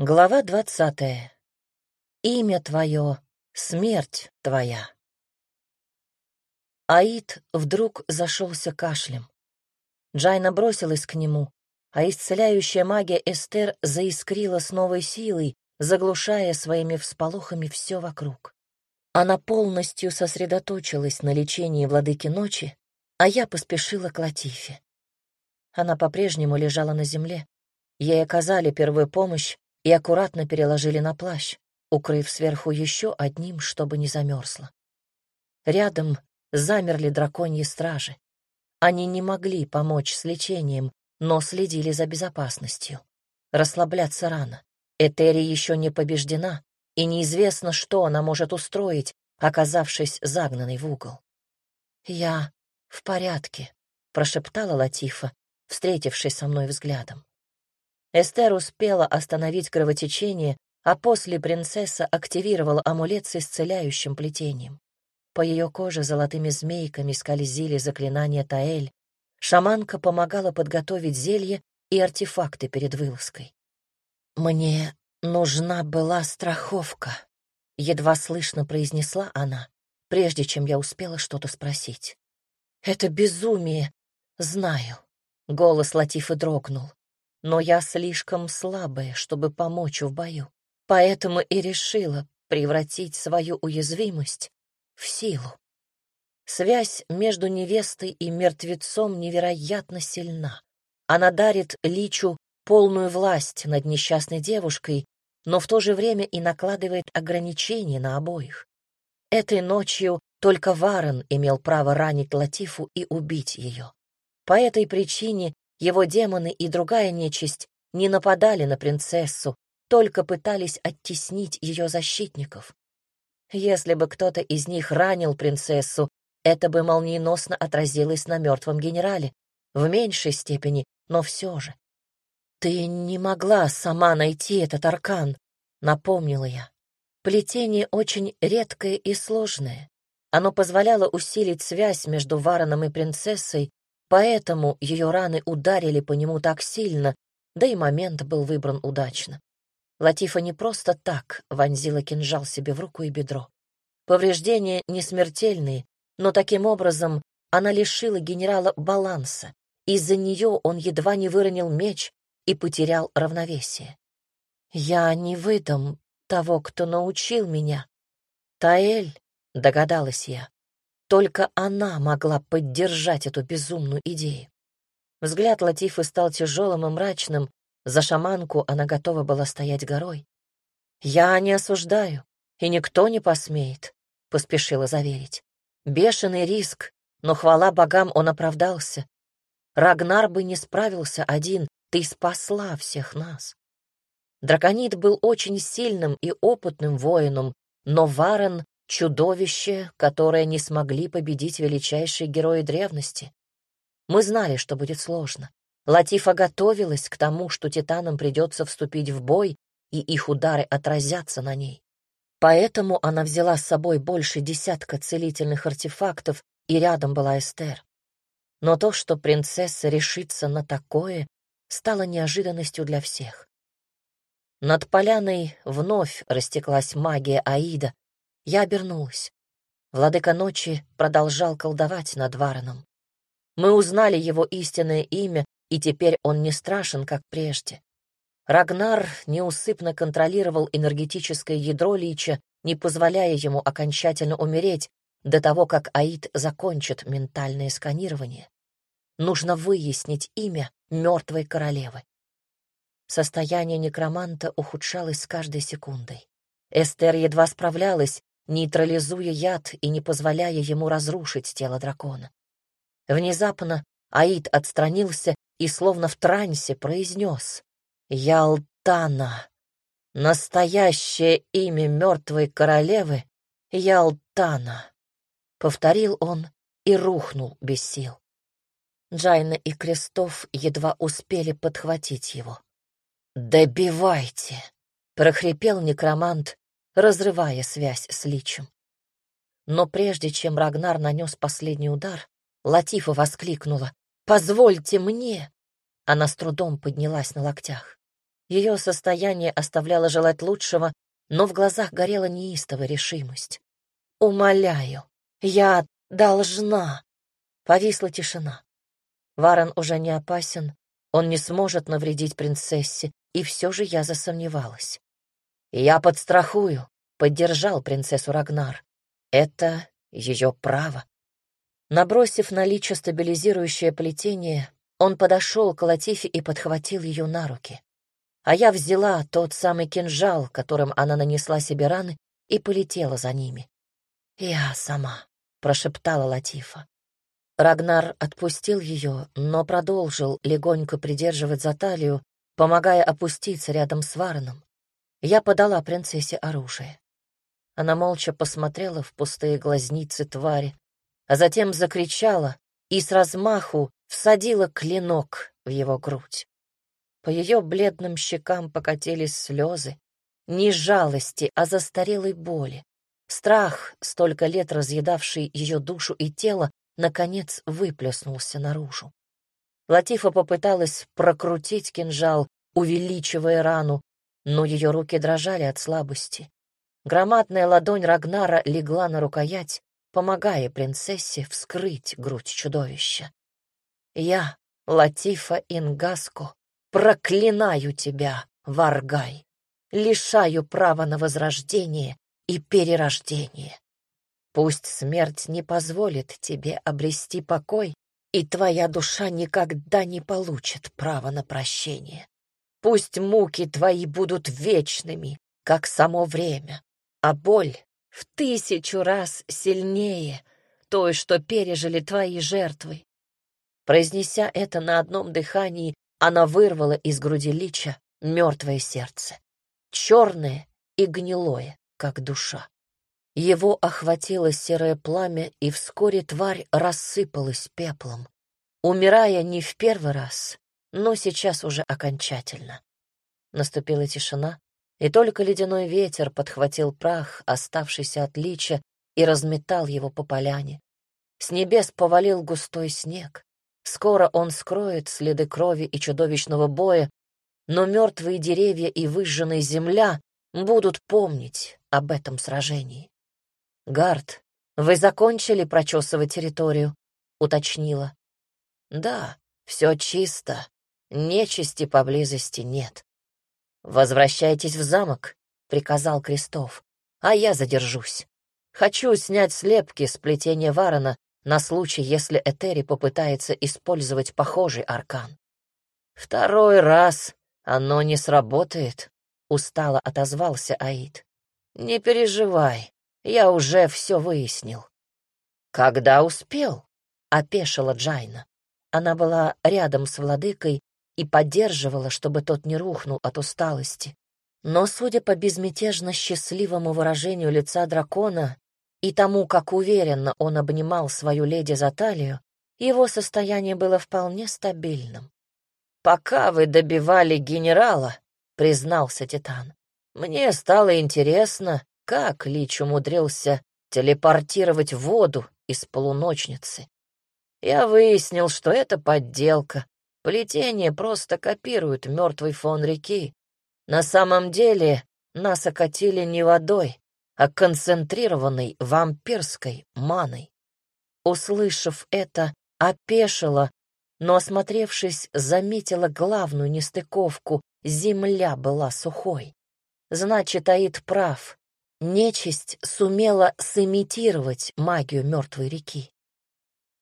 Глава двадцатая. Имя твое — смерть твоя. Аид вдруг зашелся кашлем. Джайна бросилась к нему, а исцеляющая магия Эстер заискрила с новой силой, заглушая своими всполохами все вокруг. Она полностью сосредоточилась на лечении владыки ночи, а я поспешила к Латифе. Она по-прежнему лежала на земле. Ей оказали первую помощь, и аккуратно переложили на плащ, укрыв сверху еще одним, чтобы не замерзло. Рядом замерли драконьи стражи. Они не могли помочь с лечением, но следили за безопасностью. Расслабляться рано. Этери еще не побеждена, и неизвестно, что она может устроить, оказавшись загнанной в угол. «Я в порядке», — прошептала Латифа, встретившись со мной взглядом. Эстер успела остановить кровотечение, а после принцесса активировала амулет с исцеляющим плетением. По ее коже золотыми змейками скользили заклинания Таэль. Шаманка помогала подготовить зелье и артефакты перед вылазкой. «Мне нужна была страховка», — едва слышно произнесла она, прежде чем я успела что-то спросить. «Это безумие, знаю». Голос Латифы дрогнул но я слишком слабая, чтобы помочь в бою. Поэтому и решила превратить свою уязвимость в силу. Связь между невестой и мертвецом невероятно сильна. Она дарит Личу полную власть над несчастной девушкой, но в то же время и накладывает ограничения на обоих. Этой ночью только Варен имел право ранить Латифу и убить ее. По этой причине его демоны и другая нечисть не нападали на принцессу, только пытались оттеснить ее защитников. Если бы кто-то из них ранил принцессу, это бы молниеносно отразилось на мертвом генерале, в меньшей степени, но все же. «Ты не могла сама найти этот аркан», — напомнила я. Плетение очень редкое и сложное. Оно позволяло усилить связь между Вараном и принцессой, Поэтому ее раны ударили по нему так сильно, да и момент был выбран удачно. Латифа не просто так вонзила кинжал себе в руку и бедро. Повреждения не смертельные, но таким образом она лишила генерала баланса. Из-за нее он едва не выронил меч и потерял равновесие. «Я не выдам того, кто научил меня. Таэль», — догадалась я. Только она могла поддержать эту безумную идею. Взгляд Латифы стал тяжелым и мрачным. За шаманку она готова была стоять горой. «Я не осуждаю, и никто не посмеет», — поспешила заверить. «Бешеный риск, но хвала богам он оправдался. Рагнар бы не справился один, ты спасла всех нас». Драконит был очень сильным и опытным воином, но Варен Чудовище, которое не смогли победить величайшие герои древности. Мы знали, что будет сложно. Латифа готовилась к тому, что титанам придется вступить в бой, и их удары отразятся на ней. Поэтому она взяла с собой больше десятка целительных артефактов, и рядом была Эстер. Но то, что принцесса решится на такое, стало неожиданностью для всех. Над поляной вновь растеклась магия Аида, я обернулась. Владыка ночи продолжал колдовать над Вараном. Мы узнали его истинное имя, и теперь он не страшен, как прежде. Рагнар неусыпно контролировал энергетическое ядро Лича, не позволяя ему окончательно умереть до того, как Аид закончит ментальное сканирование. Нужно выяснить имя мертвой королевы. Состояние некроманта ухудшалось с каждой секундой. Эстер едва справлялась, нейтрализуя яд и не позволяя ему разрушить тело дракона. Внезапно Аид отстранился и словно в трансе произнес «Ялтана». Настоящее имя мертвой королевы — Ялтана. Повторил он и рухнул без сил. Джайна и Крестов едва успели подхватить его. «Добивайте!» — прохрипел некромант, разрывая связь с Личем. Но прежде чем Рагнар нанес последний удар, Латифа воскликнула «Позвольте мне!» Она с трудом поднялась на локтях. Ее состояние оставляло желать лучшего, но в глазах горела неистовая решимость. «Умоляю, я должна!» Повисла тишина. Варон уже не опасен, он не сможет навредить принцессе, и все же я засомневалась. «Я подстрахую», — поддержал принцессу Рагнар. «Это ее право». Набросив на личо стабилизирующее плетение, он подошел к Латифе и подхватил ее на руки. А я взяла тот самый кинжал, которым она нанесла себе раны, и полетела за ними. «Я сама», — прошептала Латифа. Рагнар отпустил ее, но продолжил легонько придерживать за талию, помогая опуститься рядом с Вареном. Я подала принцессе оружие. Она молча посмотрела в пустые глазницы твари, а затем закричала и с размаху всадила клинок в его грудь. По ее бледным щекам покатились слезы, не жалости, а застарелой боли. Страх, столько лет разъедавший ее душу и тело, наконец выплеснулся наружу. Латифа попыталась прокрутить кинжал, увеличивая рану, но ее руки дрожали от слабости. Громадная ладонь Рагнара легла на рукоять, помогая принцессе вскрыть грудь чудовища. «Я, Латифа Ингаско, проклинаю тебя, Варгай, лишаю права на возрождение и перерождение. Пусть смерть не позволит тебе обрести покой, и твоя душа никогда не получит права на прощение. Пусть муки твои будут вечными, как само время, а боль в тысячу раз сильнее той, что пережили твои жертвы. Произнеся это на одном дыхании, она вырвала из груди лича мертвое сердце, черное и гнилое, как душа. Его охватило серое пламя, и вскоре тварь рассыпалась пеплом, умирая не в первый раз, но сейчас уже окончательно. Наступила тишина, и только ледяной ветер подхватил прах, оставшийся от лича, и разметал его по поляне. С небес повалил густой снег. Скоро он скроет следы крови и чудовищного боя, но мертвые деревья и выжженная земля будут помнить об этом сражении. «Гард, вы закончили прочесывать территорию?» — уточнила. «Да, все чисто. Нечисти поблизости нет. «Возвращайтесь в замок», — приказал Крестов, — «а я задержусь. Хочу снять слепки с плетения Варона на случай, если Этери попытается использовать похожий аркан». «Второй раз оно не сработает», — устало отозвался Аид. «Не переживай, я уже все выяснил». «Когда успел?» — опешила Джайна. Она была рядом с владыкой и поддерживала, чтобы тот не рухнул от усталости. Но, судя по безмятежно счастливому выражению лица дракона и тому, как уверенно он обнимал свою леди за талию, его состояние было вполне стабильным. «Пока вы добивали генерала», — признался Титан, — «мне стало интересно, как Лич умудрился телепортировать воду из полуночницы. Я выяснил, что это подделка, Плетение просто копирует мертвый фон реки. На самом деле нас окатили не водой, а концентрированной вампирской маной. Услышав это, опешила, но, осмотревшись, заметила главную нестыковку — земля была сухой. Значит, Аид прав. Нечисть сумела сымитировать магию мертвой реки.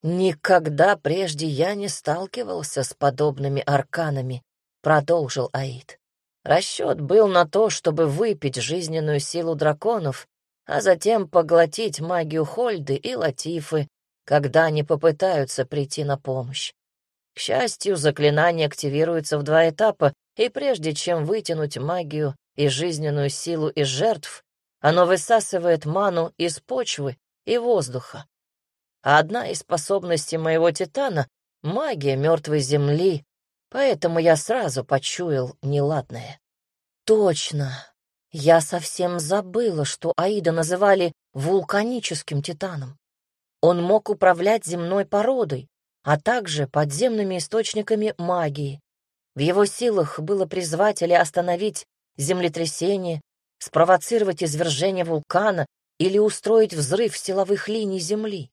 «Никогда прежде я не сталкивался с подобными арканами», — продолжил Аид. «Расчет был на то, чтобы выпить жизненную силу драконов, а затем поглотить магию Хольды и Латифы, когда они попытаются прийти на помощь. К счастью, заклинание активируется в два этапа, и прежде чем вытянуть магию и жизненную силу из жертв, оно высасывает ману из почвы и воздуха а одна из способностей моего титана — магия мертвой земли, поэтому я сразу почуял неладное. Точно. Я совсем забыла, что Аида называли вулканическим титаном. Он мог управлять земной породой, а также подземными источниками магии. В его силах было призвать или остановить землетрясение, спровоцировать извержение вулкана или устроить взрыв силовых линий Земли.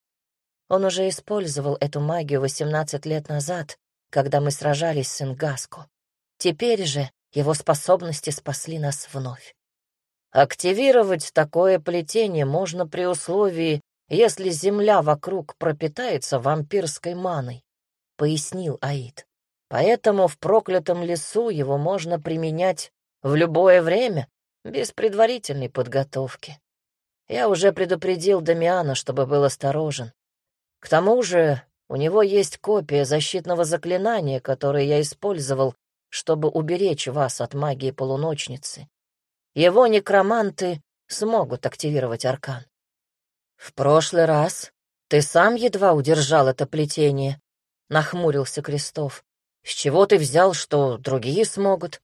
Он уже использовал эту магию 18 лет назад, когда мы сражались с Ингаско. Теперь же его способности спасли нас вновь. Активировать такое плетение можно при условии, если земля вокруг пропитается вампирской маной, — пояснил Аид. Поэтому в проклятом лесу его можно применять в любое время, без предварительной подготовки. Я уже предупредил Дамиана, чтобы был осторожен. К тому же у него есть копия защитного заклинания, которое я использовал, чтобы уберечь вас от магии полуночницы. Его некроманты смогут активировать аркан. В прошлый раз ты сам едва удержал это плетение, — нахмурился Крестов. С чего ты взял, что другие смогут?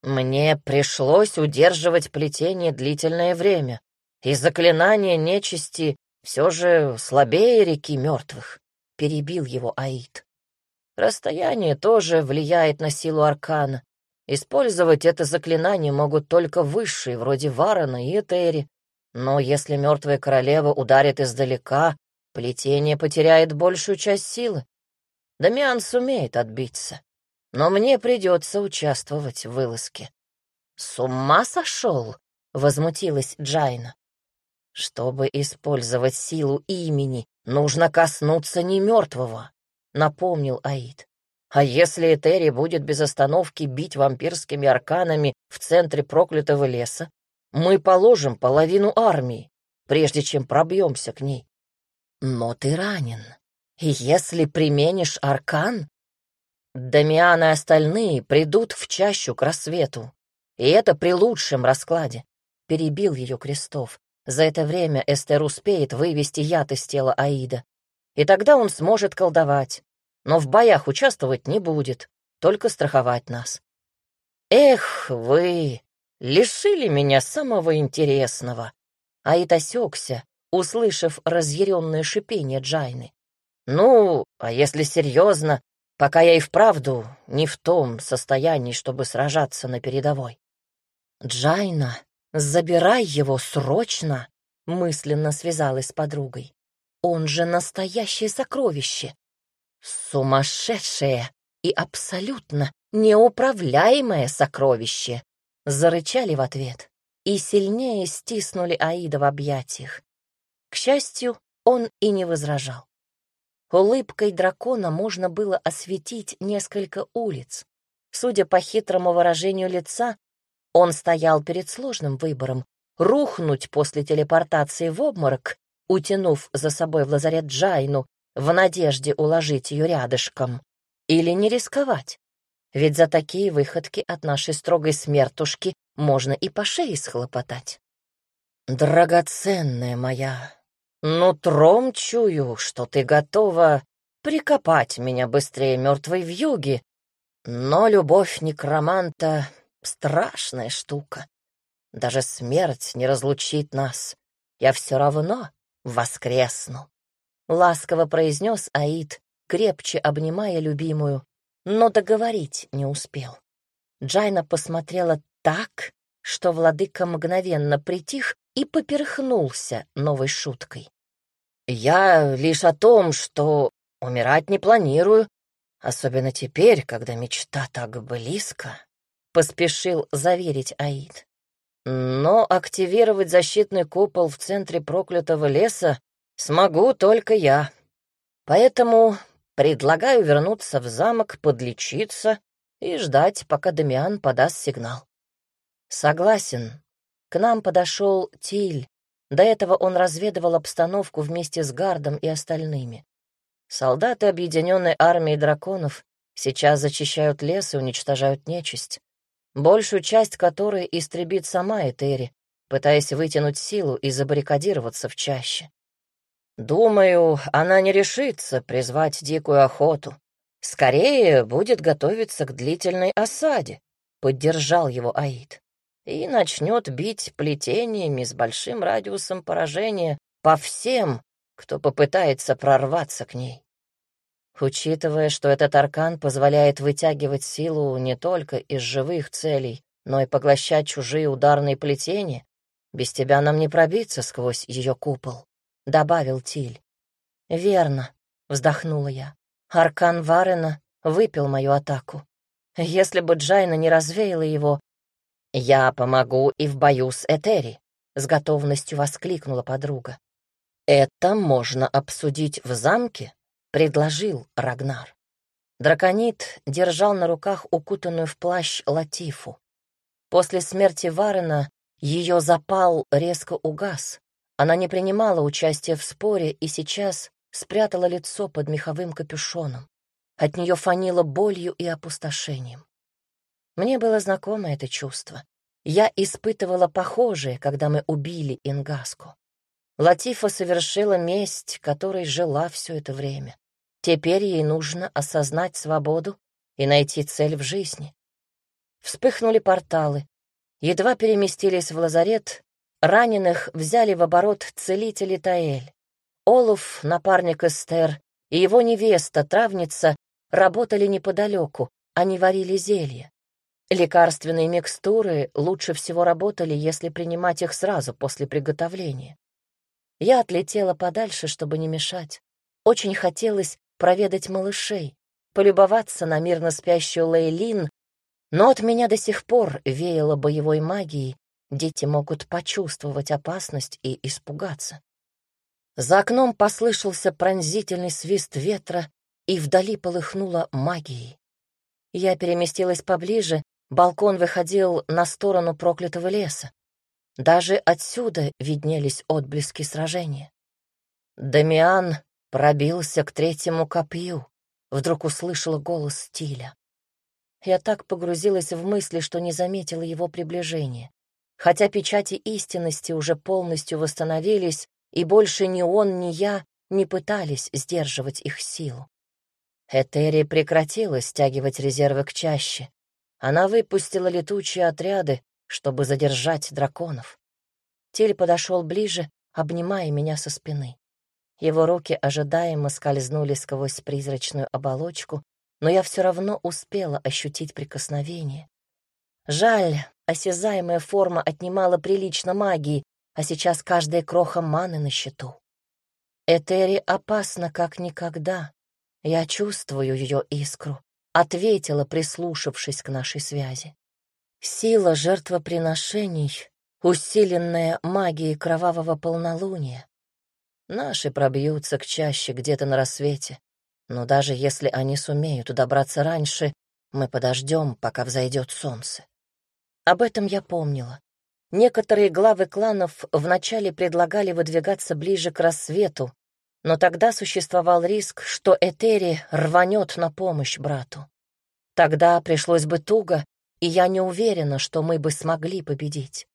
Мне пришлось удерживать плетение длительное время, и заклинание нечисти все же слабее реки мертвых, — перебил его Аид. Расстояние тоже влияет на силу аркана. Использовать это заклинание могут только высшие, вроде Варона и Этери. Но если мертвая королева ударит издалека, плетение потеряет большую часть силы. Дамиан сумеет отбиться, но мне придется участвовать в вылазке. «С ума сошел?» — возмутилась Джайна. Чтобы использовать силу имени, нужно коснуться не мертвого, напомнил Аид. А если Этери будет без остановки бить вампирскими арканами в центре проклятого леса, мы положим половину армии, прежде чем пробьемся к ней. Но ты ранен. И если применишь аркан, Дамиан и остальные придут в чащу к рассвету. И это при лучшем раскладе. Перебил ее Крестов. За это время Эстер успеет вывести яд из тела Аида. И тогда он сможет колдовать. Но в боях участвовать не будет, только страховать нас. Эх вы, лишили меня самого интересного. Аид осекся, услышав разъяренное шипение Джайны. Ну, а если серьезно, пока я и вправду не в том состоянии, чтобы сражаться на передовой. Джайна, «Забирай его срочно!» — мысленно связалась с подругой. «Он же настоящее сокровище! Сумасшедшее и абсолютно неуправляемое сокровище!» — зарычали в ответ и сильнее стиснули Аида в объятиях. К счастью, он и не возражал. Улыбкой дракона можно было осветить несколько улиц. Судя по хитрому выражению лица, он стоял перед сложным выбором — рухнуть после телепортации в обморок, утянув за собой в лазарет Джайну в надежде уложить ее рядышком, или не рисковать. Ведь за такие выходки от нашей строгой смертушки можно и по шее схлопотать. Драгоценная моя, нутром чую, что ты готова прикопать меня быстрее мертвой вьюги, но любовь некроманта страшная штука. Даже смерть не разлучит нас. Я все равно воскресну. Ласково произнес Аид, крепче обнимая любимую, но договорить не успел. Джайна посмотрела так, что владыка мгновенно притих и поперхнулся новой шуткой. «Я лишь о том, что умирать не планирую, особенно теперь, когда мечта так близко» поспешил заверить Аид. Но активировать защитный купол в центре проклятого леса смогу только я. Поэтому предлагаю вернуться в замок, подлечиться и ждать, пока Дамиан подаст сигнал. Согласен. К нам подошел Тиль. До этого он разведывал обстановку вместе с Гардом и остальными. Солдаты объединенной армии драконов сейчас зачищают лес и уничтожают нечисть большую часть которой истребит сама Этери, пытаясь вытянуть силу и забаррикадироваться в чаще. Думаю, она не решится призвать дикую охоту. Скорее будет готовиться к длительной осаде, — поддержал его Аид, и начнет бить плетениями с большим радиусом поражения по всем, кто попытается прорваться к ней. Учитывая, что этот аркан позволяет вытягивать силу не только из живых целей, но и поглощать чужие ударные плетения, без тебя нам не пробиться сквозь ее купол», — добавил Тиль. «Верно», — вздохнула я. «Аркан Варена выпил мою атаку. Если бы Джайна не развеяла его, я помогу и в бою с Этери», — с готовностью воскликнула подруга. «Это можно обсудить в замке», — предложил Рагнар. Драконит держал на руках укутанную в плащ Латифу. После смерти Варена ее запал резко угас. Она не принимала участия в споре и сейчас спрятала лицо под меховым капюшоном. От нее фанило болью и опустошением. Мне было знакомо это чувство. Я испытывала похожее, когда мы убили Ингаску. Латифа совершила месть, которой жила все это время. Теперь ей нужно осознать свободу и найти цель в жизни. Вспыхнули порталы. Едва переместились в лазарет, раненых взяли в оборот целители Таэль. Олуф, напарник Эстер, и его невеста, травница, работали неподалеку, они варили зелья. Лекарственные микстуры лучше всего работали, если принимать их сразу после приготовления. Я отлетела подальше, чтобы не мешать. Очень хотелось проведать малышей, полюбоваться на мирно спящую Лейлин, но от меня до сих пор веяло боевой магией, дети могут почувствовать опасность и испугаться. За окном послышался пронзительный свист ветра, и вдали полыхнула магией. Я переместилась поближе, балкон выходил на сторону проклятого леса. Даже отсюда виднелись отблески сражения. Дамиан пробился к третьему копью. Вдруг услышала голос Стиля. Я так погрузилась в мысли, что не заметила его приближения. Хотя печати истинности уже полностью восстановились, и больше ни он, ни я не пытались сдерживать их силу. Этери прекратила стягивать резервы к чаще. Она выпустила летучие отряды, чтобы задержать драконов. Тель подошел ближе, обнимая меня со спины. Его руки ожидаемо скользнули сквозь призрачную оболочку, но я все равно успела ощутить прикосновение. Жаль, осязаемая форма отнимала прилично магии, а сейчас каждая кроха маны на счету. Этери опасна как никогда. Я чувствую ее искру, ответила, прислушавшись к нашей связи. Сила жертвоприношений, усиленная магией кровавого полнолуния. Наши пробьются к чаще где-то на рассвете, но даже если они сумеют добраться раньше, мы подождем, пока взойдет солнце. Об этом я помнила. Некоторые главы кланов вначале предлагали выдвигаться ближе к рассвету, но тогда существовал риск, что Этери рванет на помощь брату. Тогда пришлось бы туго, и я не уверена, что мы бы смогли победить.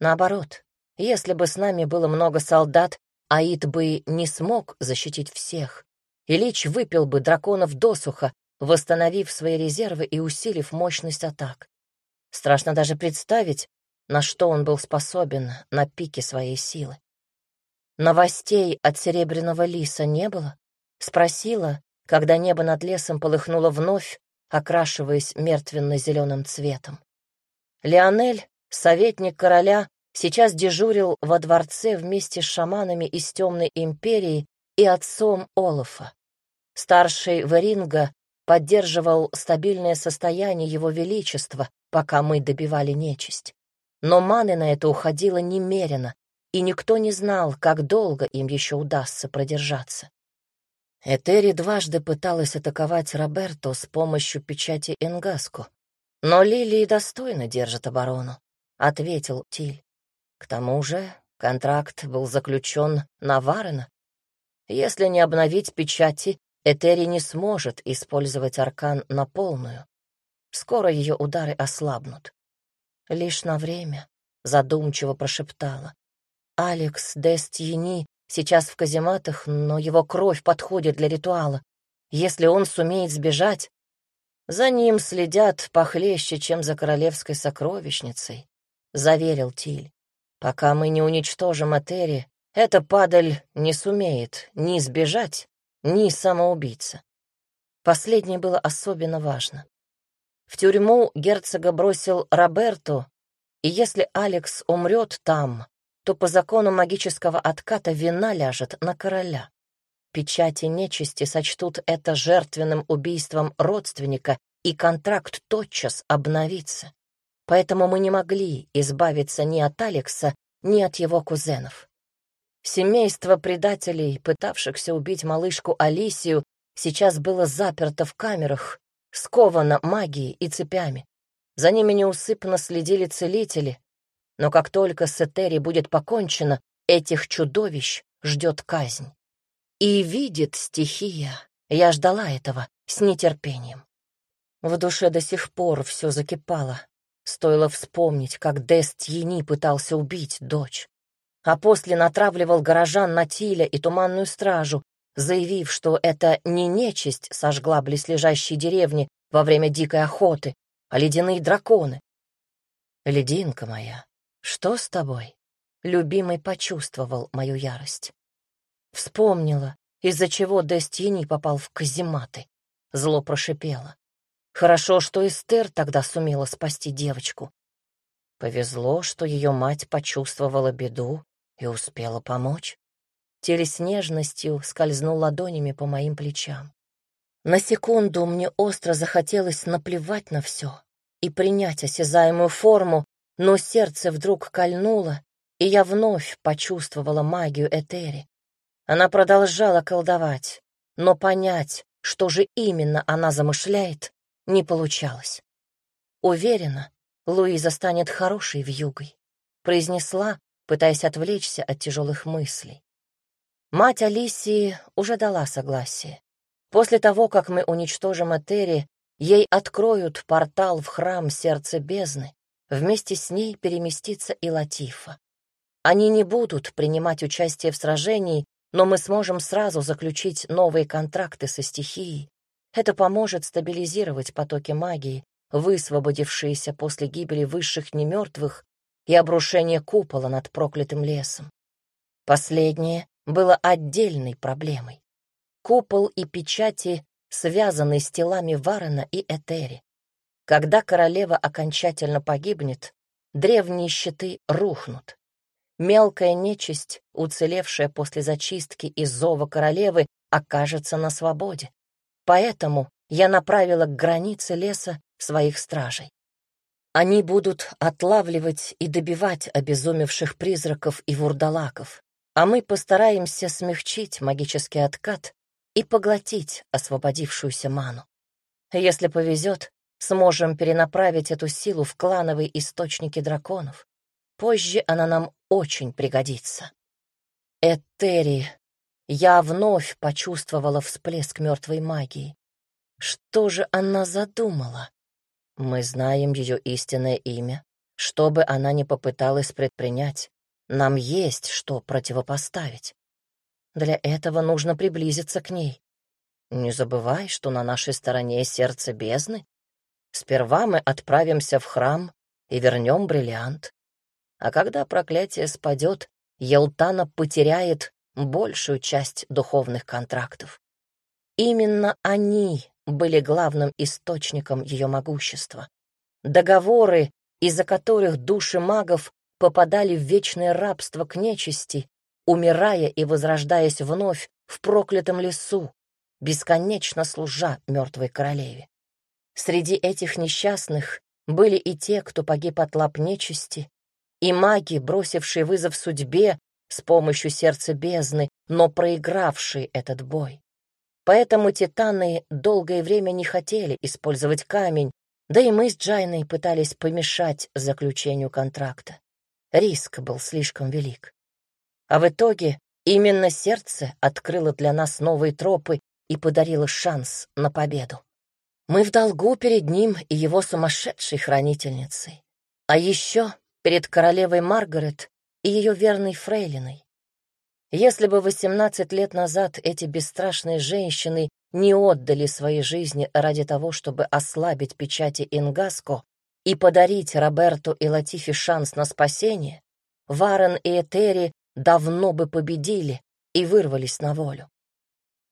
Наоборот, если бы с нами было много солдат, Аид бы не смог защитить всех. Ильич выпил бы драконов досуха, восстановив свои резервы и усилив мощность атак. Страшно даже представить, на что он был способен на пике своей силы. Новостей от Серебряного Лиса не было? Спросила, когда небо над лесом полыхнуло вновь, окрашиваясь мертвенно-зеленым цветом. Леонель, советник короля, сейчас дежурил во дворце вместе с шаманами из Темной империи и отцом Олафа. Старший Веринга поддерживал стабильное состояние его величества, пока мы добивали нечисть. Но маны на это уходило немерено, и никто не знал, как долго им еще удастся продержаться. Этери дважды пыталась атаковать Роберто с помощью печати Энгаску. Но Лилии достойно держит оборону, — ответил Тиль. К тому же контракт был заключен на Варена. Если не обновить печати, Этери не сможет использовать аркан на полную. Скоро ее удары ослабнут. Лишь на время, — задумчиво прошептала. Алекс Дестьени Сейчас в казематах, но его кровь подходит для ритуала. Если он сумеет сбежать, за ним следят похлеще, чем за королевской сокровищницей, — заверил Тиль. Пока мы не уничтожим Этери, эта падаль не сумеет ни сбежать, ни самоубийца. Последнее было особенно важно. В тюрьму герцога бросил Роберто, и если Алекс умрет там, то по закону магического отката вина ляжет на короля. Печати нечисти сочтут это жертвенным убийством родственника, и контракт тотчас обновится. Поэтому мы не могли избавиться ни от Алекса, ни от его кузенов. Семейство предателей, пытавшихся убить малышку Алисию, сейчас было заперто в камерах, сковано магией и цепями. За ними неусыпно следили целители, но как только с Этери будет покончено, этих чудовищ ждет казнь. И видит стихия. Я ждала этого с нетерпением. В душе до сих пор все закипало. Стоило вспомнить, как Дестьени пытался убить дочь. А после натравливал горожан на Тиля и Туманную Стражу, заявив, что это не нечисть сожгла близлежащие деревни во время дикой охоты, а ледяные драконы. «Лединка моя, что с тобой?» Любимый почувствовал мою ярость. Вспомнила, из-за чего Дестини попал в казематы. Зло прошипело. Хорошо, что Эстер тогда сумела спасти девочку. Повезло, что ее мать почувствовала беду и успела помочь. Теле с нежностью скользнул ладонями по моим плечам. На секунду мне остро захотелось наплевать на все и принять осязаемую форму, но сердце вдруг кольнуло, и я вновь почувствовала магию Этери. Она продолжала колдовать, но понять, что же именно она замышляет, не получалось. Уверена, Луиза станет хорошей вьюгой, произнесла, пытаясь отвлечься от тяжелых мыслей. Мать Алисии уже дала согласие. После того, как мы уничтожим Этери, ей откроют портал в храм Сердца Бездны, вместе с ней переместится и Латифа. Они не будут принимать участие в сражении, но мы сможем сразу заключить новые контракты со стихией. Это поможет стабилизировать потоки магии, высвободившиеся после гибели высших немертвых и обрушения купола над проклятым лесом. Последнее было отдельной проблемой. Купол и печати связаны с телами Варена и Этери. Когда королева окончательно погибнет, древние щиты рухнут. Мелкая нечисть, уцелевшая после зачистки из зова королевы, окажется на свободе. Поэтому я направила к границе леса своих стражей. Они будут отлавливать и добивать обезумевших призраков и вурдалаков, а мы постараемся смягчить магический откат и поглотить освободившуюся ману. Если повезет, сможем перенаправить эту силу в клановые источники драконов. Позже она нам очень пригодится. Этери, я вновь почувствовала всплеск мертвой магии. Что же она задумала? Мы знаем ее истинное имя. Что бы она ни попыталась предпринять, нам есть что противопоставить. Для этого нужно приблизиться к ней. Не забывай, что на нашей стороне сердце бездны. Сперва мы отправимся в храм и вернем бриллиант. А когда проклятие спадет, Елтана потеряет большую часть духовных контрактов. Именно они были главным источником ее могущества. Договоры, из-за которых души магов попадали в вечное рабство к нечисти, умирая и возрождаясь вновь в проклятом лесу, бесконечно служа мертвой королеве. Среди этих несчастных были и те, кто погиб от лап нечисти, и маги, бросившие вызов судьбе с помощью сердца бездны, но проигравшие этот бой. Поэтому титаны долгое время не хотели использовать камень, да и мы с Джайной пытались помешать заключению контракта. Риск был слишком велик. А в итоге именно сердце открыло для нас новые тропы и подарило шанс на победу. Мы в долгу перед ним и его сумасшедшей хранительницей. А еще перед королевой Маргарет и ее верной фрейлиной. Если бы 18 лет назад эти бесстрашные женщины не отдали свои жизни ради того, чтобы ослабить печати Ингаско, и подарить Роберту и Латифе шанс на спасение, Варен и Этери давно бы победили и вырвались на волю.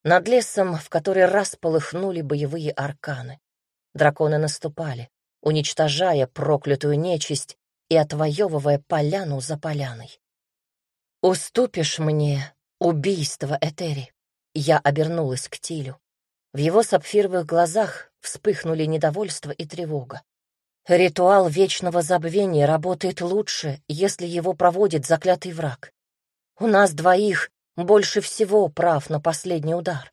Над лесом в который раз полыхнули боевые арканы. Драконы наступали, уничтожая проклятую нечисть и отвоевывая поляну за поляной. «Уступишь мне убийство Этери?» Я обернулась к Тилю. В его сапфировых глазах вспыхнули недовольство и тревога. Ритуал вечного забвения работает лучше, если его проводит заклятый враг. У нас двоих больше всего прав на последний удар.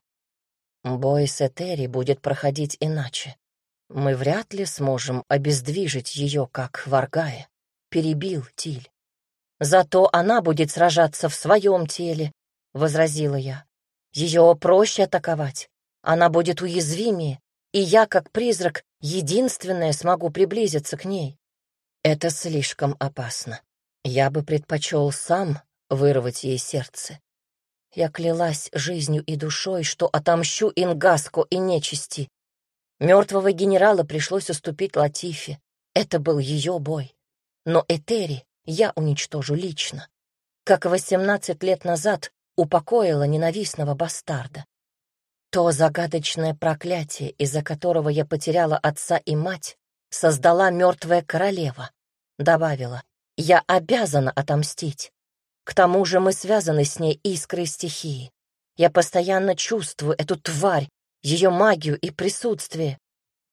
Бой с Этери будет проходить иначе. Мы вряд ли сможем обездвижить ее, как Варгая, перебил Тиль. Зато она будет сражаться в своем теле, — возразила я. Ее проще атаковать. Она будет уязвимее, и я, как призрак, единственное смогу приблизиться к ней. Это слишком опасно. Я бы предпочел сам вырвать ей сердце. Я клялась жизнью и душой, что отомщу Ингаско и нечисти. Мертвого генерала пришлось уступить Латифе. Это был ее бой. Но Этери я уничтожу лично. Как восемнадцать лет назад упокоила ненавистного бастарда. То загадочное проклятие, из-за которого я потеряла отца и мать, создала мертвая королева. Добавила, я обязана отомстить. К тому же мы связаны с ней искрой стихии. Я постоянно чувствую эту тварь, ее магию и присутствие.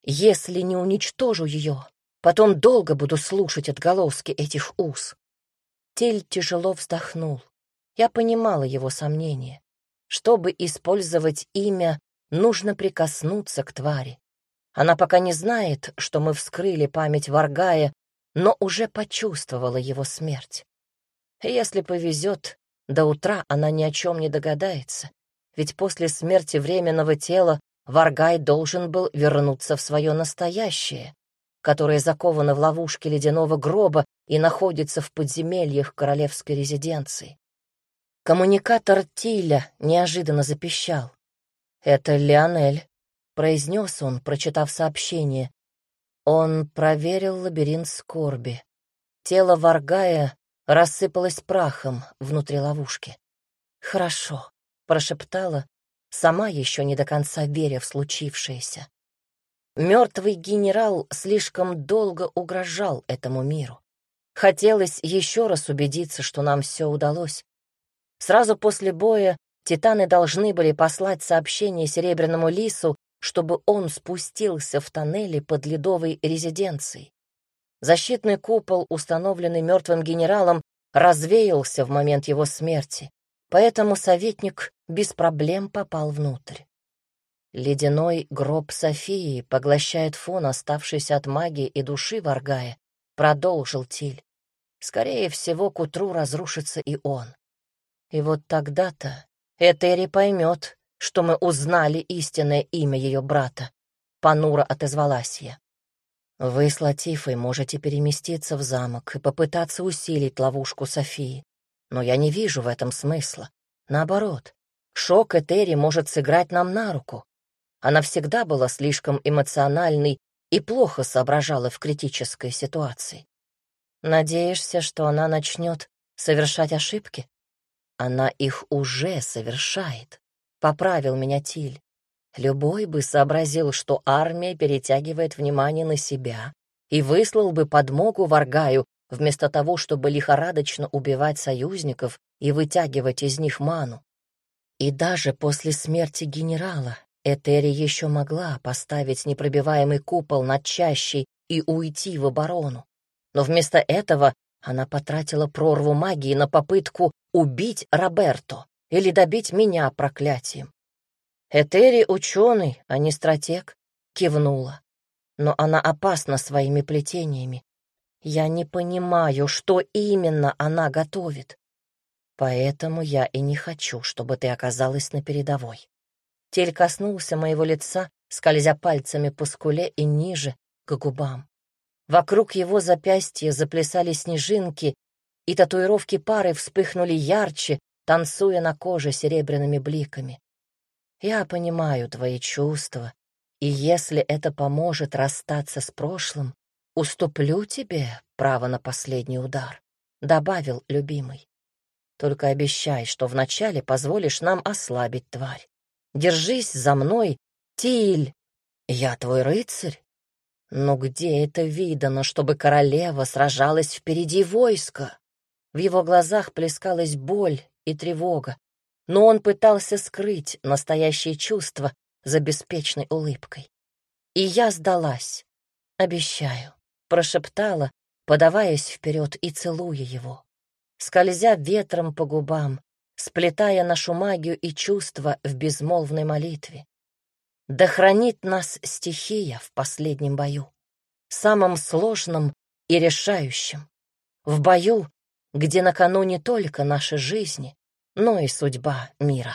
Если не уничтожу ее, потом долго буду слушать отголоски этих уз. Тель тяжело вздохнул. Я понимала его сомнения. Чтобы использовать имя, нужно прикоснуться к твари. Она пока не знает, что мы вскрыли память Варгая, но уже почувствовала его смерть. Если повезет, до утра она ни о чем не догадается, ведь после смерти временного тела Варгай должен был вернуться в свое настоящее, которое заковано в ловушке ледяного гроба и находится в подземельях королевской резиденции. Коммуникатор Тиля неожиданно запищал. «Это Леонель», — произнес он, прочитав сообщение. Он проверил лабиринт скорби. Тело Варгая рассыпалось прахом внутри ловушки. «Хорошо», — прошептала, сама еще не до конца веря в случившееся. Мертвый генерал слишком долго угрожал этому миру. Хотелось еще раз убедиться, что нам все удалось, Сразу после боя титаны должны были послать сообщение Серебряному Лису, чтобы он спустился в тоннели под ледовой резиденцией. Защитный купол, установленный мертвым генералом, развеялся в момент его смерти, поэтому советник без проблем попал внутрь. Ледяной гроб Софии поглощает фон, оставшийся от магии и души Варгая, продолжил Тиль. Скорее всего, к утру разрушится и он. И вот тогда-то Этери поймет, что мы узнали истинное имя ее брата. Панура отозвалась я. Вы с Латифой можете переместиться в замок и попытаться усилить ловушку Софии. Но я не вижу в этом смысла. Наоборот, шок Этери может сыграть нам на руку. Она всегда была слишком эмоциональной и плохо соображала в критической ситуации. Надеешься, что она начнет совершать ошибки? Она их уже совершает. Поправил меня Тиль. Любой бы сообразил, что армия перетягивает внимание на себя и выслал бы подмогу Варгаю, вместо того, чтобы лихорадочно убивать союзников и вытягивать из них ману. И даже после смерти генерала Этери еще могла поставить непробиваемый купол над чащей и уйти в оборону. Но вместо этого она потратила прорву магии на попытку убить Роберто или добить меня проклятием. Этери ученый, а не стратег, кивнула. Но она опасна своими плетениями. Я не понимаю, что именно она готовит. Поэтому я и не хочу, чтобы ты оказалась на передовой. Тель коснулся моего лица, скользя пальцами по скуле и ниже, к губам. Вокруг его запястья заплясали снежинки, и татуировки пары вспыхнули ярче, танцуя на коже серебряными бликами. Я понимаю твои чувства, и если это поможет расстаться с прошлым, уступлю тебе право на последний удар, — добавил любимый. Только обещай, что вначале позволишь нам ослабить тварь. Держись за мной, Тиль! Я твой рыцарь? Но где это видано, чтобы королева сражалась впереди войска? В его глазах плескалась боль и тревога, но он пытался скрыть настоящие чувства за беспечной улыбкой. И я сдалась, обещаю, прошептала, подаваясь вперед и целуя его, скользя ветром по губам, сплетая нашу магию и чувства в безмолвной молитве. Да хранит нас стихия в последнем бою, самом сложном и решающем, в бою, где на кону не только наши жизни, но и судьба мира.